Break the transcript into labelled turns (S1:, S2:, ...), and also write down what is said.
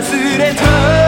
S1: 外れた